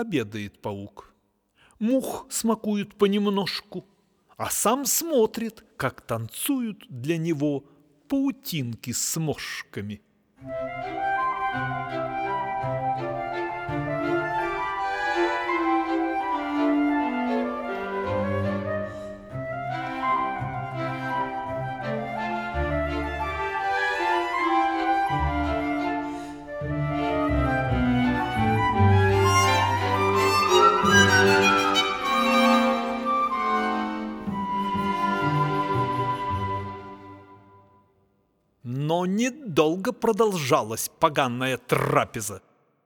Обедает паук. Мух смакует понемножку, а сам смотрит, как танцуют для него паутинки с мошками. Но недолго продолжалась поганая трапеза.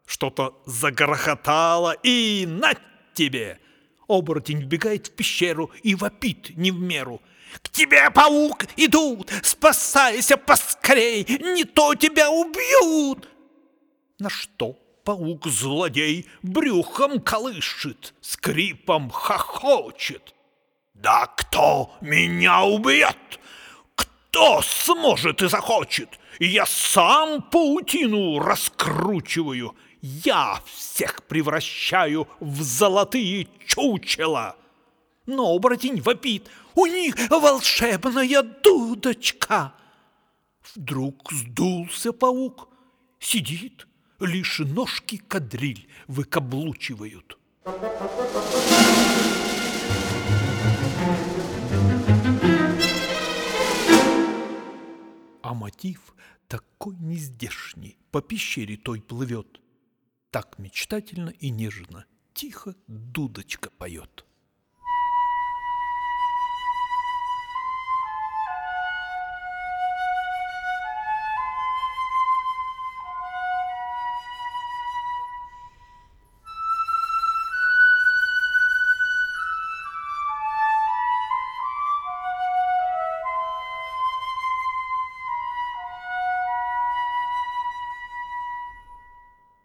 Что-то загрохотало, и на тебе! Оборотень вбегает в пещеру и вопит не в меру. «К тебе, паук, идут! Спасайся поскорей! Не то тебя убьют!» На что паук-злодей брюхом колышет, скрипом хохочет. «Да кто меня убьет? Кто сможет и захочет? Я сам паутину раскручиваю, я всех превращаю в золотые чучела!» Но оборотень вопит, у них волшебная дудочка. Вдруг сдулся паук, сидит, лишь ножки кадриль выкаблучивают. Мотив такой нездешний по пещере той плывет. Так мечтательно и нежно, тихо дудочка поет.